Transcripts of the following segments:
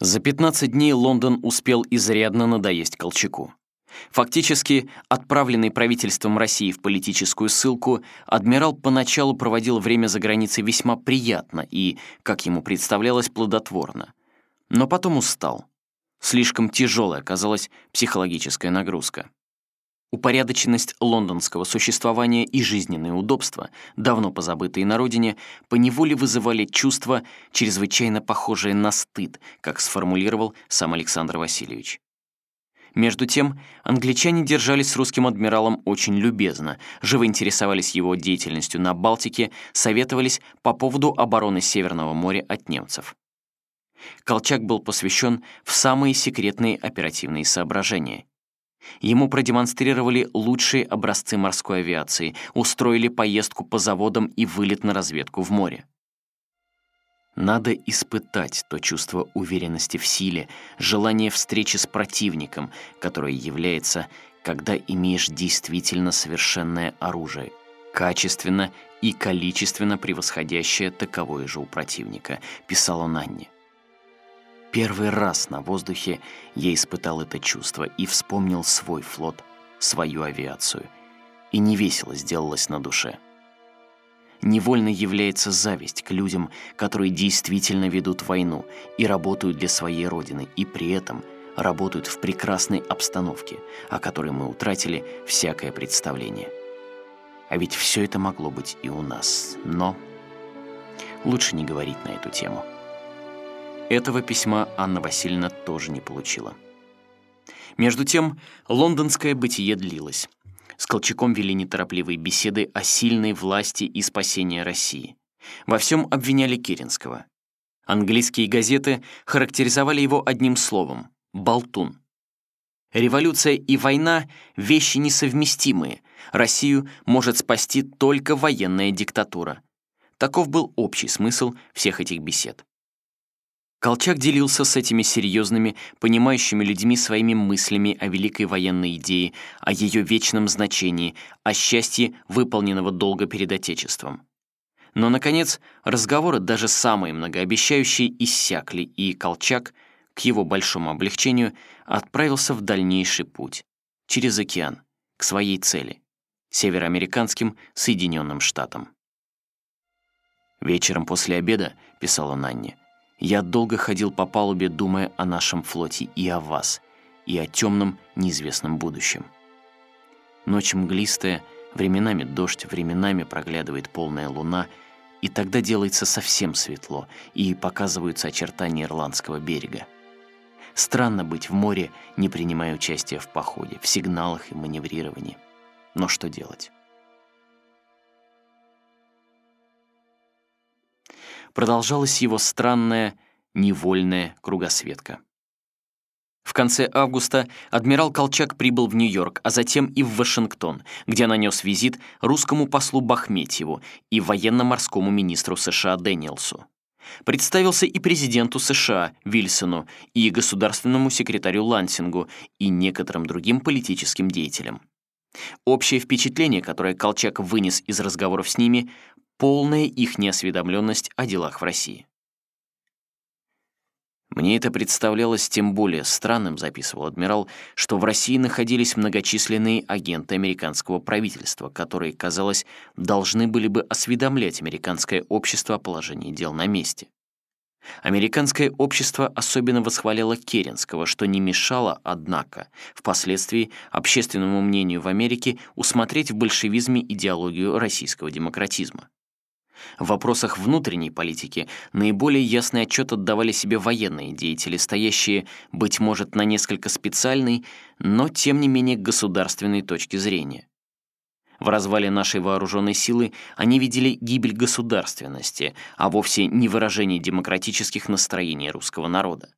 За 15 дней Лондон успел изрядно надоесть Колчаку. Фактически, отправленный правительством России в политическую ссылку, адмирал поначалу проводил время за границей весьма приятно и, как ему представлялось, плодотворно. Но потом устал. Слишком тяжелой оказалась психологическая нагрузка. Упорядоченность лондонского существования и жизненные удобства, давно позабытые на родине, поневоле вызывали чувства, чрезвычайно похожие на стыд, как сформулировал сам Александр Васильевич. Между тем, англичане держались с русским адмиралом очень любезно, живо интересовались его деятельностью на Балтике, советовались по поводу обороны Северного моря от немцев. Колчак был посвящен в самые секретные оперативные соображения. Ему продемонстрировали лучшие образцы морской авиации, устроили поездку по заводам и вылет на разведку в море. Надо испытать то чувство уверенности в силе, желание встречи с противником, которое является, когда имеешь действительно совершенное оружие, качественно и количественно превосходящее таковое же у противника, писал он. Первый раз на воздухе я испытал это чувство и вспомнил свой флот, свою авиацию. И невесело сделалось на душе. Невольно является зависть к людям, которые действительно ведут войну и работают для своей родины, и при этом работают в прекрасной обстановке, о которой мы утратили всякое представление. А ведь все это могло быть и у нас, но лучше не говорить на эту тему. Этого письма Анна Васильевна тоже не получила. Между тем, лондонское бытие длилось. С Колчаком вели неторопливые беседы о сильной власти и спасении России. Во всем обвиняли Керенского. Английские газеты характеризовали его одним словом — «болтун». Революция и война — вещи несовместимые. Россию может спасти только военная диктатура. Таков был общий смысл всех этих бесед. Колчак делился с этими серьезными, понимающими людьми своими мыслями о великой военной идее, о ее вечном значении, о счастье выполненного долга перед Отечеством. Но, наконец, разговоры, даже самые многообещающие, иссякли, и Колчак, к его большому облегчению, отправился в дальнейший путь, через океан, к своей цели — североамериканским Соединенным Штатам. «Вечером после обеда», — писал он Анне, — я долго ходил по палубе, думая о нашем флоте и о вас, и о темном, неизвестном будущем. Ночь мглистая, временами дождь, временами проглядывает полная луна, и тогда делается совсем светло, и показываются очертания ирландского берега. Странно быть в море, не принимая участия в походе, в сигналах и маневрировании. Но что делать? Продолжалась его странная, невольная кругосветка. В конце августа адмирал Колчак прибыл в Нью-Йорк, а затем и в Вашингтон, где нанес визит русскому послу Бахметьеву и военно-морскому министру США Дэниелсу. Представился и президенту США Вильсону, и государственному секретарю Лансингу, и некоторым другим политическим деятелям. Общее впечатление, которое Колчак вынес из разговоров с ними, полная их неосведомленность о делах в России. Мне это представлялось тем более странным, записывал адмирал, что в России находились многочисленные агенты американского правительства, которые, казалось, должны были бы осведомлять американское общество о положении дел на месте. Американское общество особенно восхваляло Керенского, что не мешало, однако, впоследствии общественному мнению в Америке усмотреть в большевизме идеологию российского демократизма. В вопросах внутренней политики наиболее ясный отчет отдавали себе военные деятели, стоящие, быть может, на несколько специальной, но тем не менее государственной точки зрения. В развале нашей вооруженной силы они видели гибель государственности, а вовсе не выражение демократических настроений русского народа.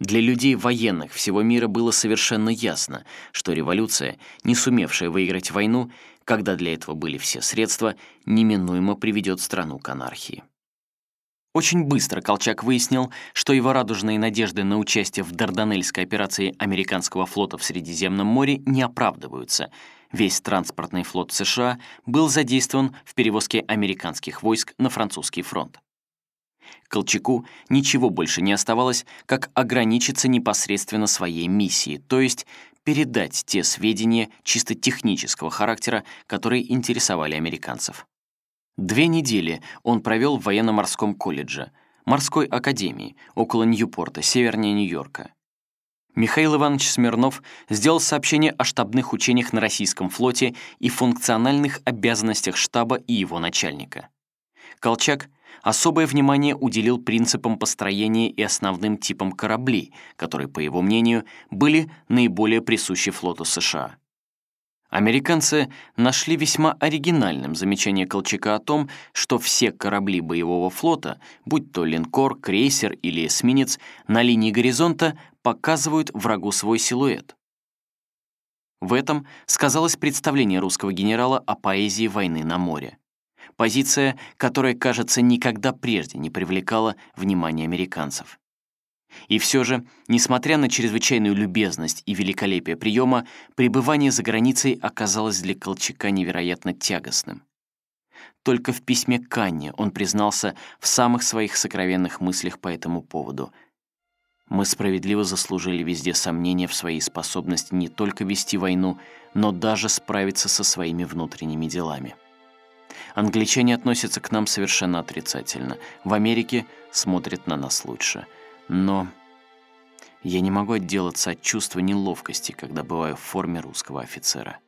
Для людей военных всего мира было совершенно ясно, что революция, не сумевшая выиграть войну, когда для этого были все средства, неминуемо приведет страну к анархии. Очень быстро Колчак выяснил, что его радужные надежды на участие в Дарданельской операции американского флота в Средиземном море не оправдываются. Весь транспортный флот США был задействован в перевозке американских войск на французский фронт. Колчаку ничего больше не оставалось, как ограничиться непосредственно своей миссией, то есть передать те сведения чисто технического характера, которые интересовали американцев. Две недели он провел в военно-морском колледже, морской академии, около Ньюпорта, севернее Нью-Йорка. Михаил Иванович Смирнов сделал сообщение о штабных учениях на российском флоте и функциональных обязанностях штаба и его начальника. Колчак особое внимание уделил принципам построения и основным типам кораблей, которые, по его мнению, были наиболее присущи флоту США. Американцы нашли весьма оригинальным замечание Колчака о том, что все корабли боевого флота, будь то линкор, крейсер или эсминец, на линии горизонта показывают врагу свой силуэт. В этом сказалось представление русского генерала о поэзии войны на море. Позиция, которая, кажется, никогда прежде не привлекала внимание американцев. И все же, несмотря на чрезвычайную любезность и великолепие приема, пребывание за границей оказалось для Колчака невероятно тягостным. Только в письме Канне он признался в самых своих сокровенных мыслях по этому поводу. «Мы справедливо заслужили везде сомнения в своей способности не только вести войну, но даже справиться со своими внутренними делами». Англичане относятся к нам совершенно отрицательно. В Америке смотрят на нас лучше. Но я не могу отделаться от чувства неловкости, когда бываю в форме русского офицера.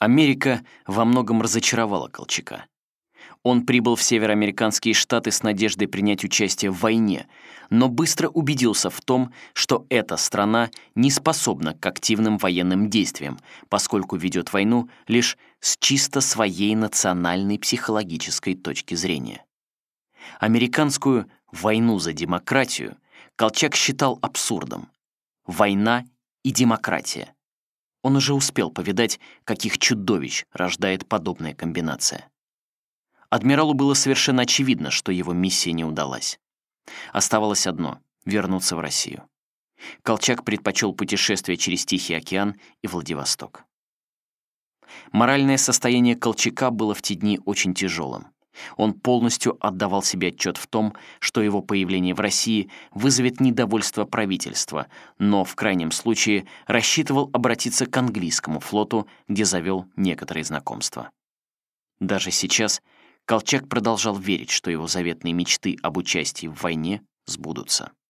Америка во многом разочаровала Колчака. Он прибыл в североамериканские штаты с надеждой принять участие в войне, но быстро убедился в том, что эта страна не способна к активным военным действиям, поскольку ведет войну лишь с чисто своей национальной психологической точки зрения. Американскую «войну за демократию» Колчак считал абсурдом. Война и демократия. Он уже успел повидать, каких чудовищ рождает подобная комбинация. Адмиралу было совершенно очевидно, что его миссия не удалась. Оставалось одно — вернуться в Россию. Колчак предпочел путешествие через Тихий океан и Владивосток. Моральное состояние Колчака было в те дни очень тяжелым. Он полностью отдавал себе отчет в том, что его появление в России вызовет недовольство правительства, но в крайнем случае рассчитывал обратиться к английскому флоту, где завел некоторые знакомства. Даже сейчас Колчак продолжал верить, что его заветные мечты об участии в войне сбудутся.